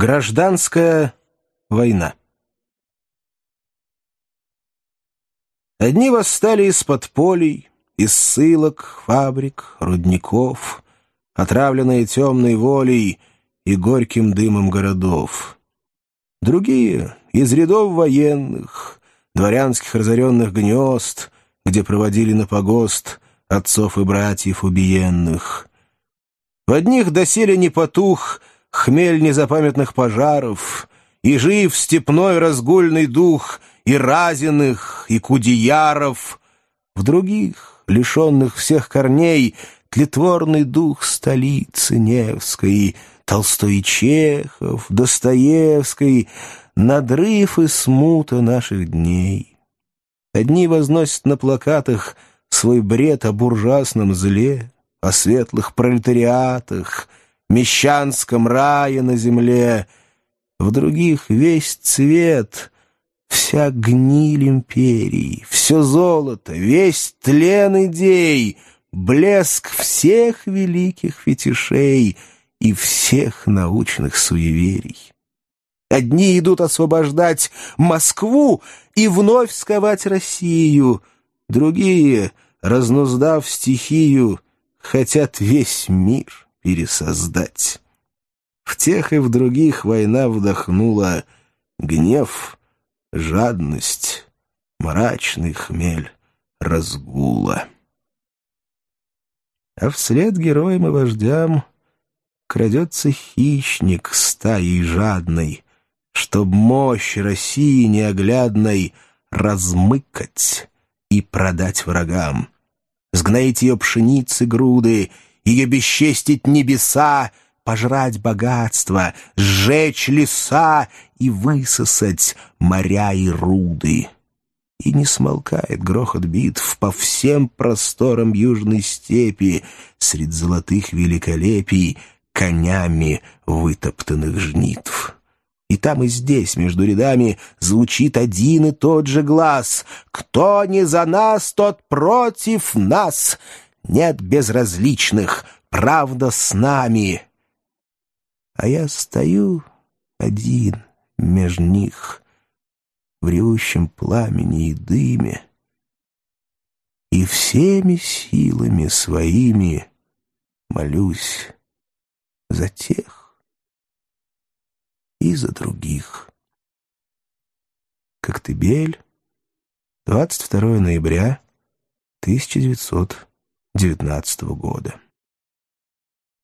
Гражданская война Одни восстали из-под полей, из ссылок, фабрик, рудников, отравленные темной волей и горьким дымом городов. Другие — из рядов военных, дворянских разоренных гнезд, где проводили на погост отцов и братьев убиенных. В одних доселе не потух хмель незапамятных пожаров, и жив степной разгульный дух и разиных, и кудеяров, в других, лишенных всех корней, тлетворный дух столицы Невской, Толстой Чехов, Достоевской, надрыв и смута наших дней. Одни возносят на плакатах свой бред о буржуазном зле, о светлых пролетариатах, мещанском рае на земле, в других весь цвет, вся гниль империи, все золото, весь тлен идей, блеск всех великих фетишей и всех научных суеверий. Одни идут освобождать Москву и вновь сковать Россию, другие, разнуздав стихию, хотят весь мир пересоздать. В тех и в других война вдохнула гнев, жадность, мрачный хмель разгула. А вслед героям и вождям крадется хищник стаей жадной, Чтоб мощь России неоглядной размыкать и продать врагам. Сгноить ее пшеницы груды, ее бесчестить небеса, пожрать богатство, сжечь леса и высосать моря и руды. И не смолкает грохот битв по всем просторам южной степи, Средь золотых великолепий, конями вытоптанных жнитв. И там и здесь, между рядами, звучит один и тот же глаз. «Кто не за нас, тот против нас! Нет безразличных, правда с нами!» А я стою один меж них в ревущем пламени и дыме, и всеми силами своими молюсь за тех, и за других. Коктебель, 22 ноября 1919 года.